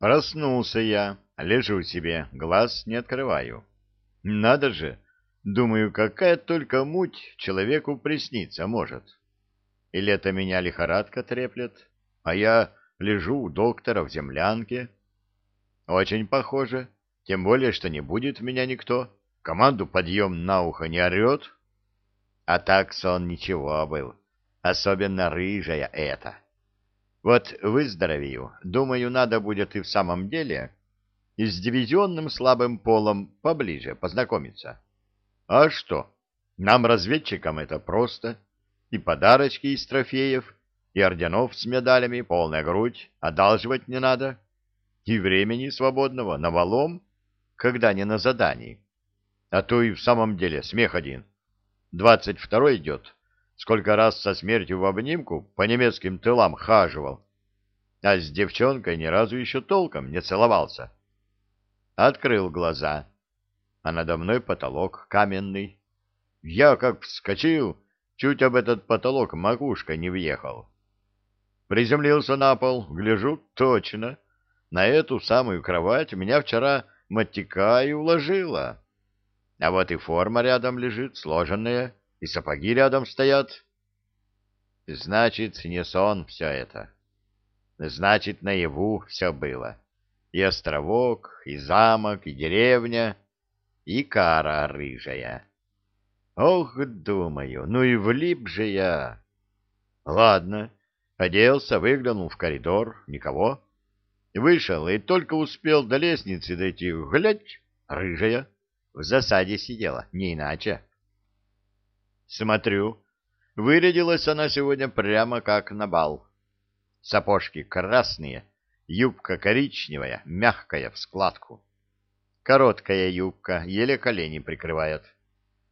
Проснулся я, лежу себе, глаз не открываю. Надо же, думаю, какая только муть человеку присниться может. Или это меня лихорадка треплет, а я лежу у доктора в землянке. Очень похоже, тем более, что не будет меня никто. Команду подъем на ухо не орет. А так сон ничего был, особенно рыжая эта. Вот выздоровею, думаю, надо будет и в самом деле и с дивизионным слабым полом поближе познакомиться. А что? Нам, разведчикам, это просто. И подарочки из трофеев, и орденов с медалями, полная грудь, одалживать не надо. И времени свободного навалом, когда не на задании. А то и в самом деле смех один. Двадцать второй идет. Сколько раз со смертью в обнимку по немецким тылам хаживал. А с девчонкой ни разу еще толком не целовался. Открыл глаза, а надо мной потолок каменный. Я как вскочил, чуть об этот потолок макушкой не въехал. Приземлился на пол, гляжу, точно. На эту самую кровать меня вчера Матика и уложила. А вот и форма рядом лежит, сложенная, и сапоги рядом стоят. Значит, не сон все это. Значит, наяву все было и островок, и замок, и деревня, и кара рыжая. Ох, думаю, ну и влип же я. Ладно, оделся, выглянул в коридор, никого. Вышел и только успел до лестницы дойти, глядь, рыжая, в засаде сидела, не иначе. Смотрю, вырядилась она сегодня прямо как на бал. Сапожки красные, Юбка коричневая, мягкая, в складку. Короткая юбка, еле колени прикрывает.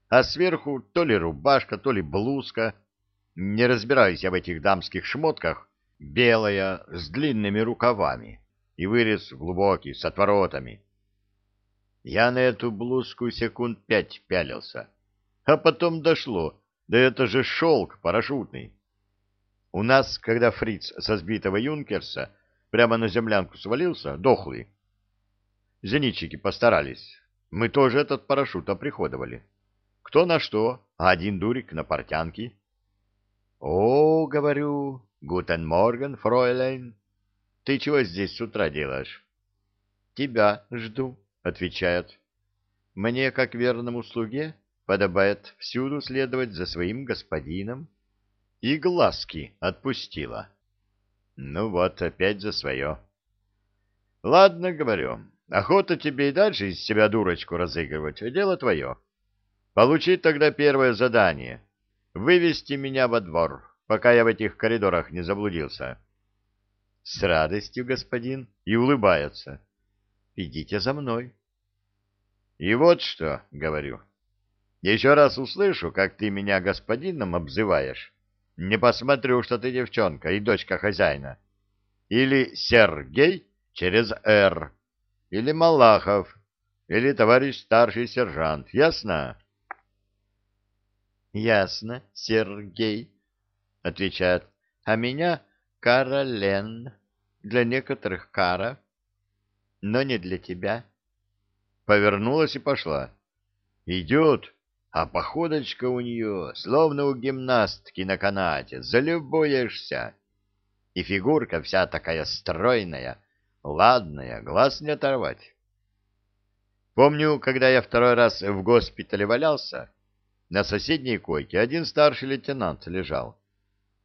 А сверху то ли рубашка, то ли блузка. Не разбираюсь я в этих дамских шмотках. Белая, с длинными рукавами. И вырез глубокий, с отворотами. Я на эту блузку секунд пять пялился. А потом дошло. Да это же шелк парашютный. У нас, когда фриц со сбитого юнкерса прямо на землянку свалился, дохлый. Зенитчики постарались. Мы тоже этот парашют оприходовали. Кто на что, а один дурик на портянке. — О, — говорю, — гутен морген, фройлейн. Ты чего здесь с утра делаешь? — Тебя жду, — отвечает. — Мне, как верному слуге, подобает всюду следовать за своим господином. И глазки отпустила. — ну вот, опять за свое. Ладно, говорю, охота тебе и дальше из себя дурочку разыгрывать, дело твое. Получи тогда первое задание. Вывести меня во двор, пока я в этих коридорах не заблудился. С радостью, господин, и улыбается. Идите за мной. И вот что, говорю. Еще раз услышу, как ты меня господином обзываешь не посмотрю, что ты девчонка и дочка хозяина. Или Сергей через «Р», или Малахов, или товарищ старший сержант. Ясно? — Ясно, Сергей, — отвечает. — А меня Каролен. Для некоторых Кара, но не для тебя. Повернулась и пошла. — Идет а походочка у нее, словно у гимнастки на канате, залюбуешься. И фигурка вся такая стройная, ладная, глаз не оторвать. Помню, когда я второй раз в госпитале валялся, на соседней койке один старший лейтенант лежал.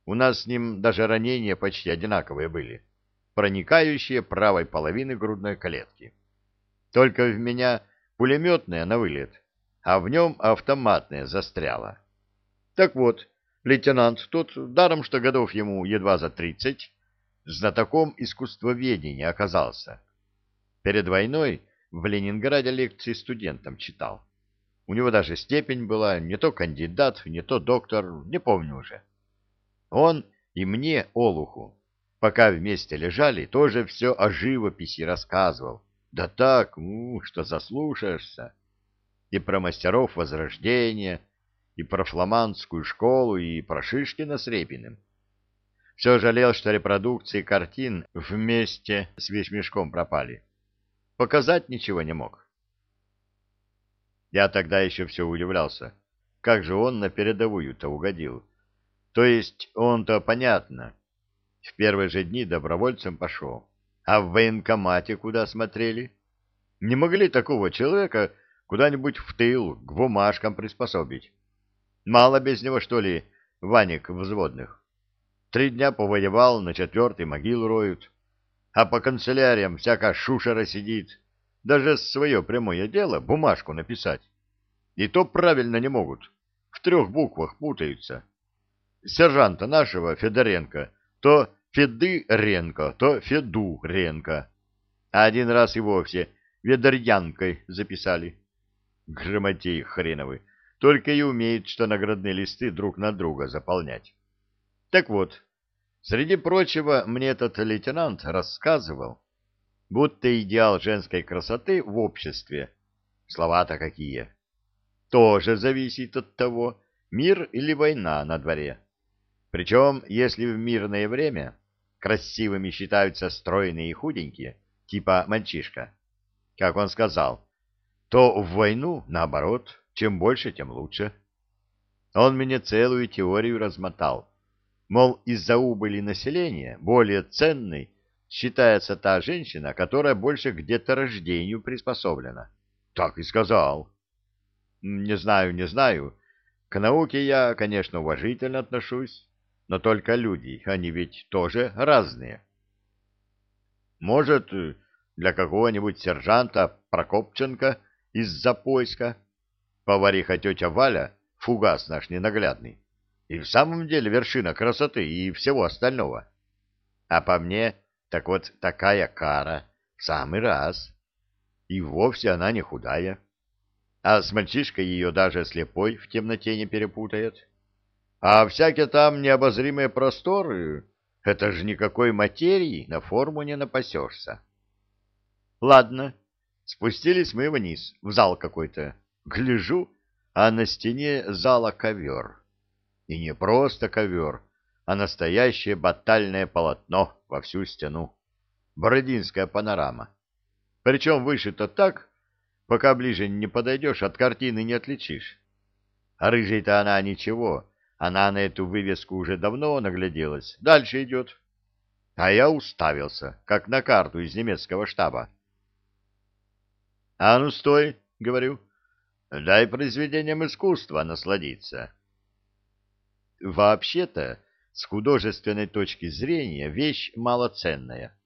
У нас с ним даже ранения почти одинаковые были, проникающие правой половины грудной клетки. Только в меня пулеметная на вылет, а в нем автоматная застряла. Так вот, лейтенант тот, даром что годов ему едва за тридцать, знатоком искусствоведения оказался. Перед войной в Ленинграде лекции студентам читал. У него даже степень была, не то кандидат, не то доктор, не помню уже. Он и мне, Олуху, пока вместе лежали, тоже все о живописи рассказывал. Да так, ну, что заслушаешься и про мастеров Возрождения, и про фламандскую школу, и про Шишкина с Репиным. все жалел, что репродукции картин вместе с вещмешком пропали. Показать ничего не мог. Я тогда еще все удивлялся. Как же он на передовую-то угодил? То есть он-то понятно. В первые же дни добровольцем пошел. А в военкомате куда смотрели? Не могли такого человека куда-нибудь в тыл к бумажкам приспособить. Мало без него, что ли, Ваник взводных. Три дня повоевал, на четвертый могил роют. А по канцеляриям всякая шушера сидит. Даже свое прямое дело бумажку написать. И то правильно не могут. В трех буквах путаются. Сержанта нашего, Федоренко, то Федыренко, то Федуренко. А один раз и вовсе Ведорьянкой записали. Грамотей хреновы. Только и умеют, что наградные листы друг на друга заполнять. Так вот, среди прочего, мне этот лейтенант рассказывал, будто идеал женской красоты в обществе, слова-то какие, тоже зависит от того, мир или война на дворе. Причем, если в мирное время красивыми считаются стройные и худенькие, типа мальчишка, как он сказал, то в войну, наоборот, чем больше, тем лучше. Он мне целую теорию размотал. Мол, из-за убыли населения более ценной считается та женщина, которая больше к деторождению приспособлена. Так и сказал. Не знаю, не знаю. К науке я, конечно, уважительно отношусь, но только люди, они ведь тоже разные. Может, для какого-нибудь сержанта Прокопченко из-за поиска повариха тетя Валя, фугас наш ненаглядный, и в самом деле вершина красоты и всего остального. А по мне, так вот такая кара в самый раз. И вовсе она не худая. А с мальчишкой ее даже слепой в темноте не перепутает. А всякие там необозримые просторы, это же никакой материи на форму не напасешься. Ладно, спустились мы вниз, в зал какой-то. Гляжу, а на стене зала ковер. И не просто ковер, а настоящее батальное полотно во всю стену. Бородинская панорама. Причем вышито так, пока ближе не подойдешь, от картины не отличишь. А рыжей-то она ничего, она на эту вывеску уже давно нагляделась. Дальше идет. А я уставился, как на карту из немецкого штаба. — А ну, стой, — говорю, — дай произведением искусства насладиться. Вообще-то, с художественной точки зрения, вещь малоценная.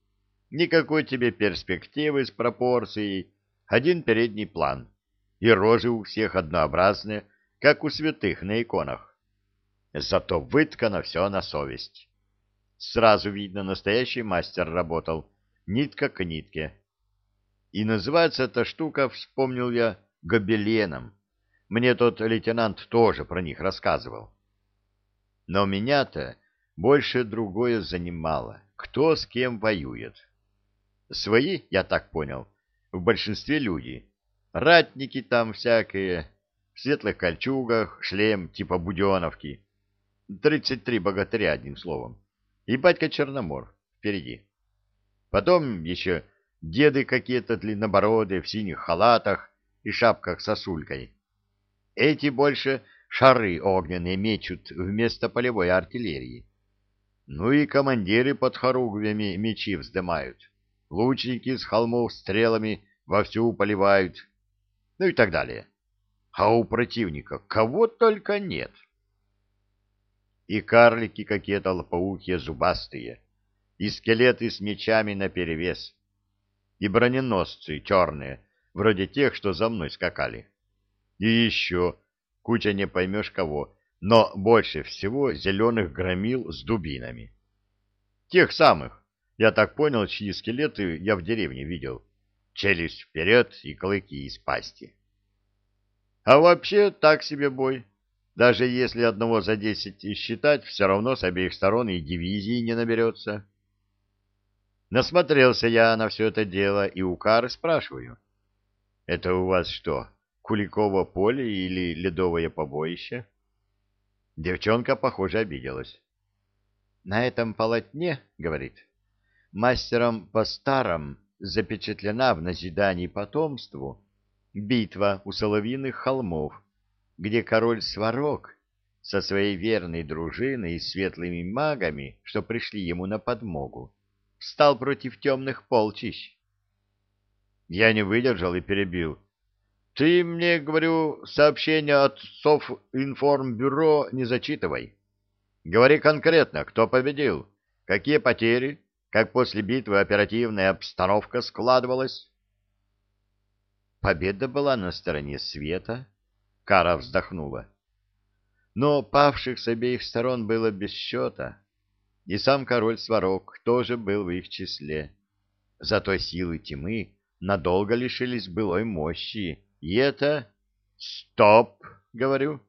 Никакой тебе перспективы с пропорцией, один передний план. И рожи у всех однообразные, как у святых на иконах. Зато выткано все на совесть. Сразу видно, настоящий мастер работал, нитка к нитке. И называется эта штука, вспомнил я, гобеленом. Мне тот лейтенант тоже про них рассказывал. Но меня-то больше другое занимало. Кто с кем воюет? Свои, я так понял, в большинстве люди. Ратники там всякие, в светлых кольчугах, шлем типа буденовки. Тридцать три богатыря, одним словом. И батька Черномор впереди. Потом еще деды какие-то длиннобородые в синих халатах и шапках сосулькой. Эти больше шары огненные мечут вместо полевой артиллерии. Ну и командиры под хоругвями мечи вздымают. Лучники с холмов стрелами вовсю поливают. Ну и так далее. А у противника кого только нет. — и карлики какие-то лопоухие зубастые, и скелеты с мечами наперевес, и броненосцы черные, вроде тех, что за мной скакали. И еще куча не поймешь кого, но больше всего зеленых громил с дубинами. Тех самых, я так понял, чьи скелеты я в деревне видел. Челюсть вперед и клыки из пасти. А вообще так себе бой. Даже если одного за десять считать, все равно с обеих сторон и дивизии не наберется. Насмотрелся я на все это дело и у Кары спрашиваю. Это у вас что, Куликово поле или ледовое побоище? Девчонка, похоже, обиделась. На этом полотне, — говорит, — мастером по старом запечатлена в назидании потомству битва у Соловьиных холмов, где король Сварог со своей верной дружиной и светлыми магами, что пришли ему на подмогу, встал против темных полчищ. Я не выдержал и перебил. Ты мне, говорю, сообщение от Софинформбюро не зачитывай. Говори конкретно, кто победил, какие потери, как после битвы оперативная обстановка складывалась. Победа была на стороне света, Кара вздохнула. Но павших с обеих сторон было без счета, и сам король Сварог тоже был в их числе. Зато силы тьмы надолго лишились былой мощи, и это... Стоп, говорю.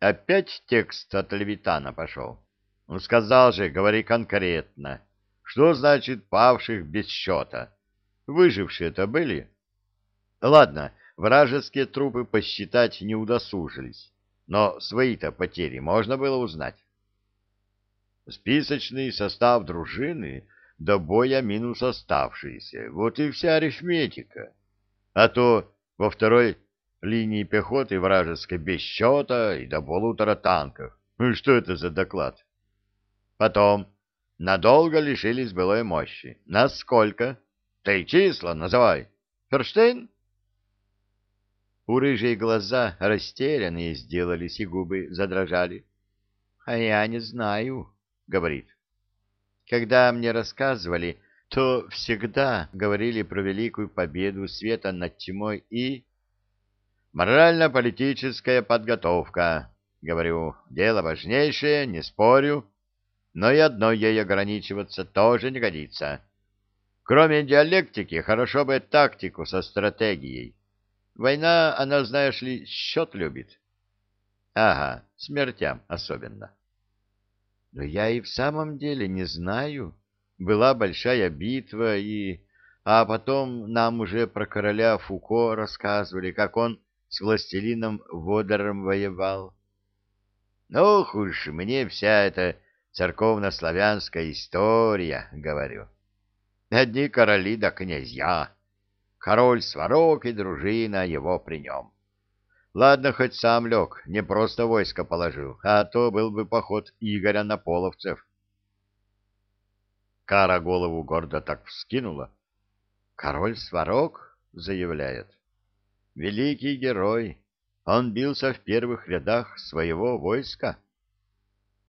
Опять текст от Левитана пошел. Он сказал же, говори конкретно. Что значит павших без счета? Выжившие-то были? Ладно, вражеские трупы посчитать не удосужились, но свои-то потери можно было узнать. Списочный состав дружины до боя минус оставшиеся. Вот и вся арифметика. А то во второй линии пехоты вражеской без счета и до полутора танков. Ну что это за доклад? Потом, надолго лишились былой мощи. Насколько? Ты числа называй. Ферштейн? У рыжей глаза растерянные сделались, и губы задрожали. — А я не знаю, — говорит. Когда мне рассказывали, то всегда говорили про великую победу света над тьмой и... Морально-политическая подготовка, говорю, дело важнейшее, не спорю, но и одной ей ограничиваться тоже не годится. Кроме диалектики, хорошо бы тактику со стратегией. Война, она, знаешь ли, счет любит. Ага, смертям особенно. Но я и в самом деле не знаю. Была большая битва, и... А потом нам уже про короля Фуко рассказывали, как он с властелином Водором воевал. Ох уж мне вся эта церковно-славянская история, говорю. Одни короли да князья. Король Сварог и дружина его при нем. Ладно, хоть сам лег, не просто войско положил, а то был бы поход Игоря на половцев. Кара голову гордо так вскинула. Король Сварог заявляет. Великий герой, он бился в первых рядах своего войска.